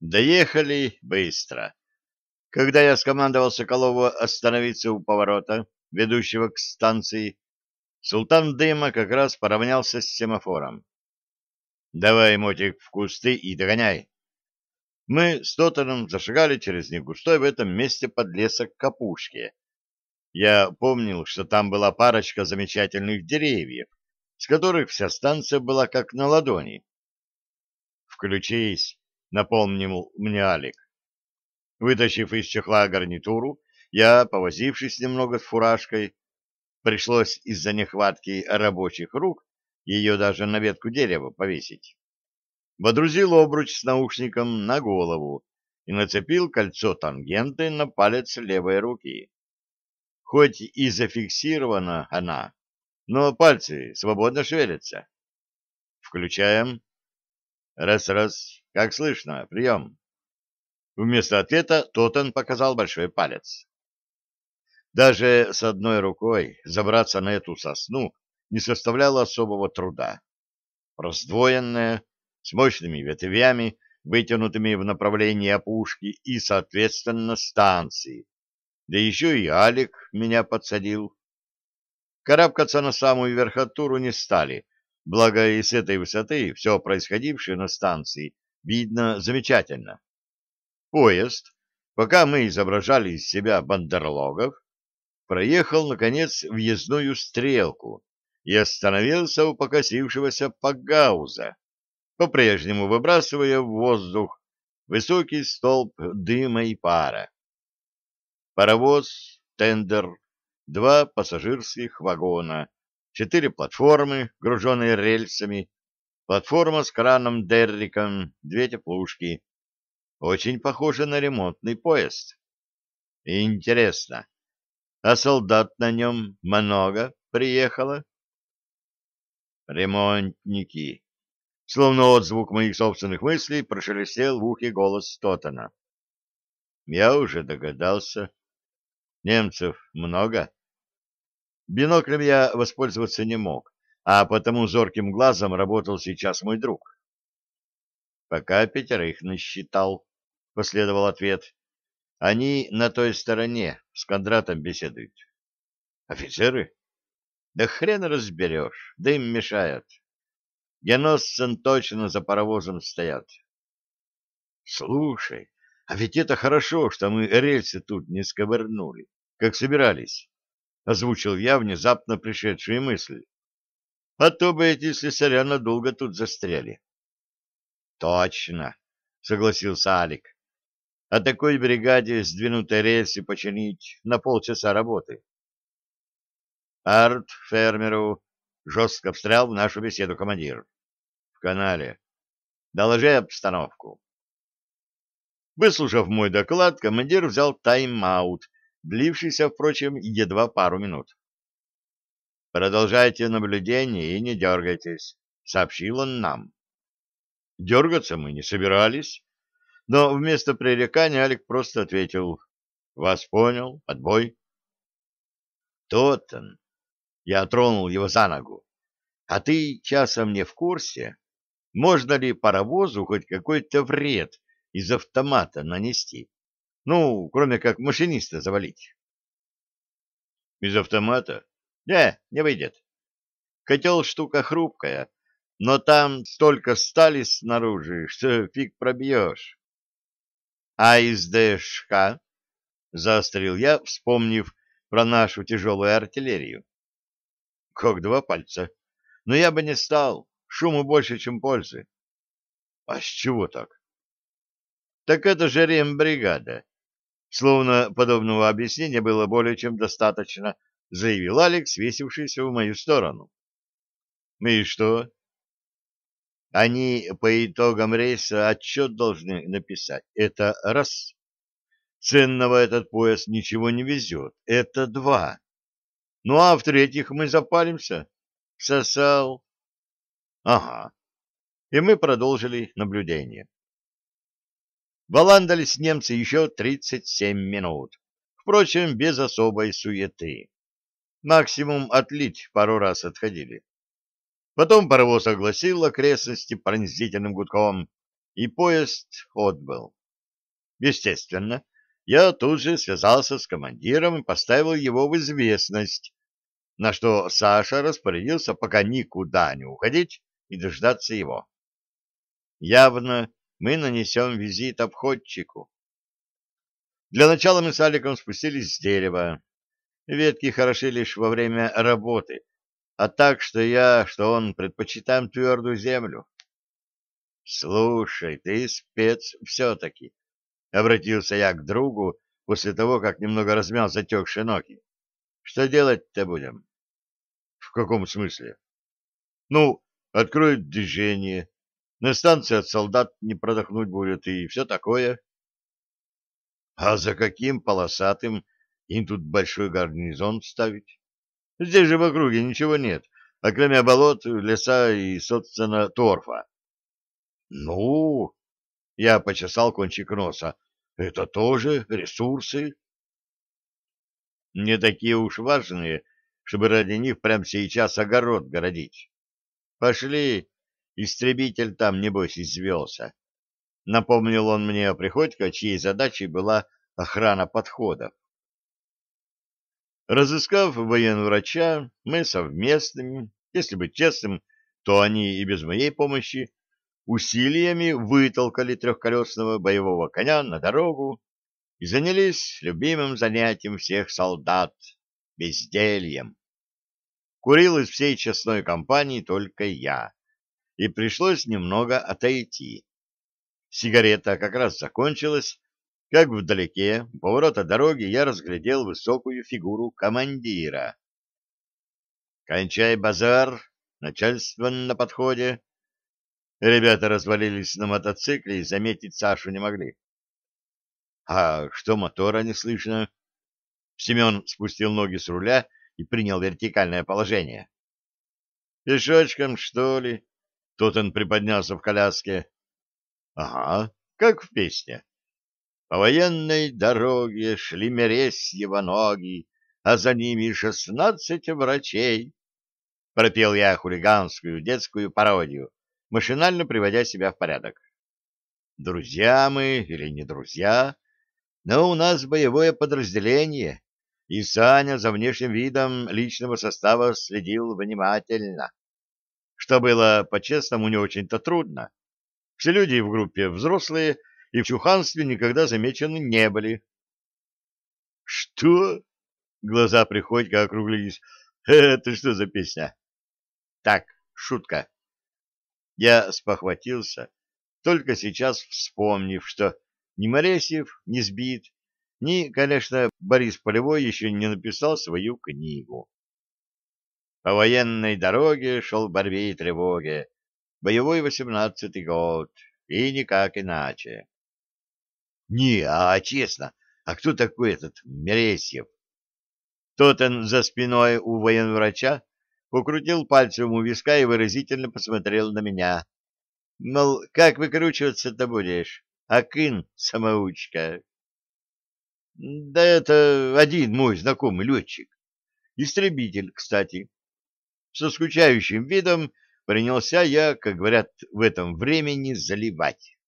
Доехали быстро. Когда я скомандовал Соколову остановиться у поворота, ведущего к станции, султан дыма как раз поравнялся с семафором. «Давай, мотик, в кусты и догоняй». Мы с Тоттеном зашагали через негустой в этом месте подлесок к опушке. Я помнил, что там была парочка замечательных деревьев, с которых вся станция была как на ладони. «Включись», — напомнил мне Алик. Вытащив из чехла гарнитуру, я, повозившись немного с фуражкой, пришлось из-за нехватки рабочих рук ее даже на ветку дерева повесить. Водрузил обруч с наушником на голову и нацепил кольцо тангенты на палец левой руки. Хоть и зафиксирована она, но пальцы свободно шевелятся. Включаем. Раз-раз. Как слышно? Прием. Вместо ответа Тотен показал большой палец. Даже с одной рукой забраться на эту сосну не составляло особого труда. Раздвоенная, с мощными ветвями, вытянутыми в направлении опушки и, соответственно, станции. Да еще и Алик меня подсадил. Карабкаться на самую верхотуру не стали, благо и с этой высоты все происходившее на станции видно замечательно. Поезд, пока мы изображали из себя бандерлогов, проехал, наконец, въездную стрелку и остановился у покосившегося Пагауза, по-прежнему выбрасывая в воздух высокий столб дыма и пара. Паровоз, тендер, два пассажирских вагона, четыре платформы, груженные рельсами, платформа с краном-дерриком, две теплушки. Очень похоже на ремонтный поезд. Интересно, а солдат на нем много приехало? Ремонтники. Словно отзвук моих собственных мыслей прошелестел в ухе голос Стотана. Я уже догадался. Немцев много? Биноклем я воспользоваться не мог, а потому зорким глазом работал сейчас мой друг. Пока пятерых насчитал, последовал ответ. Они на той стороне с Кондратом беседуют. Офицеры? Да хрен разберешь, да им мешают. Геносцен точно за паровозом стоят. Слушай, а ведь это хорошо, что мы рельсы тут не сковырнули, как собирались, — озвучил я внезапно пришедшие мысли. А то бы эти слесаря надолго тут застряли. — Точно, — согласился Алик. — А такой бригаде сдвинутой рельсы починить на полчаса работы. Арт фермеру жестко встрял в нашу беседу командир. В канале. Доложи обстановку. Выслушав мой доклад, командир взял тайм-аут, длившийся, впрочем, едва пару минут. «Продолжайте наблюдение и не дергайтесь», — сообщил он нам. Дергаться мы не собирались, но вместо пререкания Алик просто ответил «Вас понял, отбой». «Тоттен», — я тронул его за ногу, — «а ты часом не в курсе, можно ли паровозу хоть какой-то вред из автомата нанести. Ну, кроме как машиниста завалить. Из автомата? Не, не выйдет. Котел штука хрупкая, но там столько стали снаружи, что фиг пробьешь. А из ДШК? Заострил я, вспомнив про нашу тяжелую артиллерию. Как два пальца. Но я бы не стал. Шуму больше, чем пользы. А с чего так? Так это же рембригада. Словно подобного объяснения было более чем достаточно, заявил Алекс, свесившийся в мою сторону. И что? Они по итогам рейса отчет должны написать. Это раз. Ценного этот пояс ничего не везет. Это два. Ну а в-третьих, мы запалимся. Сосал. Ага. И мы продолжили наблюдение. Валандались немцы еще 37 минут, впрочем, без особой суеты. Максимум отлить пару раз отходили. Потом паровоз огласил окрестности пронзительным гудком, и поезд отбыл. Естественно, я тут же связался с командиром и поставил его в известность, на что Саша распорядился пока никуда не уходить и дождаться его. Явно мы нанесем визит обходчику. Для начала мы с Аликом спустились с дерева. Ветки хороши лишь во время работы, а так, что я, что он предпочитаем твердую землю. — Слушай, ты спец все-таки, — обратился я к другу после того, как немного размял затекшие ноги. — Что делать-то будем? — В каком смысле? — Ну, откроют движение, на станции от солдат не продохнуть будет и все такое. А за каким полосатым им тут большой гарнизон ставить? Здесь же в округе ничего нет, а кроме болот, леса и, собственно, торфа. Ну, я почесал кончик носа, это тоже ресурсы. Не такие уж важные, чтобы ради них прямо сейчас огород городить. Пошли, Истребитель там, небось, извелся. Напомнил он мне о Приходько, чьей задачей была охрана подходов. Разыскав военврача, мы совместными, если быть честным, то они и без моей помощи, усилиями вытолкали трехколесного боевого коня на дорогу и занялись любимым занятием всех солдат — бездельем. Курил из всей честной компании только я и пришлось немного отойти. Сигарета как раз закончилась, как вдалеке, у поворота дороги, я разглядел высокую фигуру командира. «Кончай базар, начальство на подходе». Ребята развалились на мотоцикле и заметить Сашу не могли. «А что мотора не слышно?» Семен спустил ноги с руля и принял вертикальное положение. «Пешочком, что ли?» Тут он приподнялся в коляске. Ага, как в песне. По военной дороге шли мересьево ноги, а за ними шестнадцать врачей. Пропел я хулиганскую детскую пародию, машинально приводя себя в порядок. Друзья мы или не друзья, но у нас боевое подразделение, и Саня за внешним видом личного состава следил внимательно что было, по-честному, не очень-то трудно. Все люди в группе взрослые и в чуханстве никогда замечены не были. — Что? — глаза Приходько округлились. — Это что за песня? — Так, шутка. Я спохватился, только сейчас вспомнив, что ни Моресьев не сбит, ни, конечно, Борис Полевой еще не написал свою книгу. По военной дороге шел в борьбе и тревоге. Боевой восемнадцатый год, и никак иначе. Не, а честно, а кто такой этот Мересьев? Тот он за спиной у военврача покрутил пальцем у виска и выразительно посмотрел на меня. Мол, как выкручиваться-то будешь? Акын, самоучка. Да это один мой знакомый летчик. Истребитель, кстати со скучающим видом принялся я, как говорят в этом времени, заливать.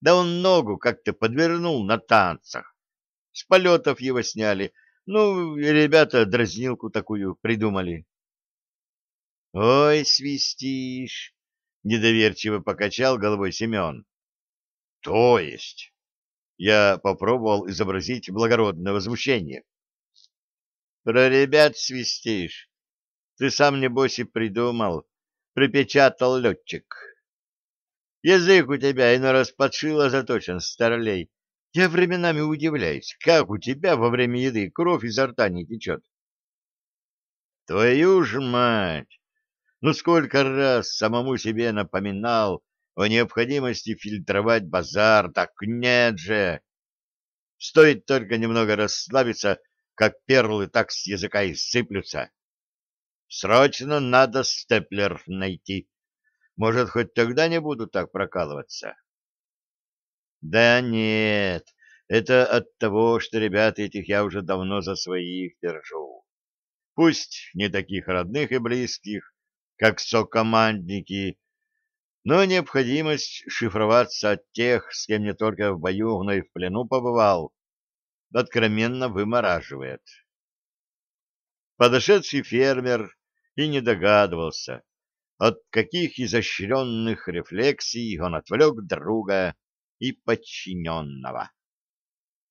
Да он ногу как-то подвернул на танцах. С полетов его сняли. Ну, ребята дразнилку такую придумали. — Ой, свистишь! — недоверчиво покачал головой Семен. — То есть? Я попробовал изобразить благородное возмущение. — Про ребят свистишь. Ты сам, небось, и придумал, припечатал летчик. Язык у тебя иной раз подшило заточен, старлей. Я временами удивляюсь, как у тебя во время еды кровь изо рта не течет. Твою ж мать! Ну сколько раз самому себе напоминал о необходимости фильтровать базар, так нет же! Стоит только немного расслабиться, как перлы так с языка и сыплются. Срочно надо степлер найти. Может, хоть тогда не буду так прокалываться? Да нет, это от того, что ребят этих я уже давно за своих держу. Пусть не таких родных и близких, как сокомандники, но необходимость шифроваться от тех, с кем не только в бою, но и в плену побывал, откровенно вымораживает. Подошедший фермер и не догадывался, от каких изощренных рефлексий он отвлек друга и подчиненного.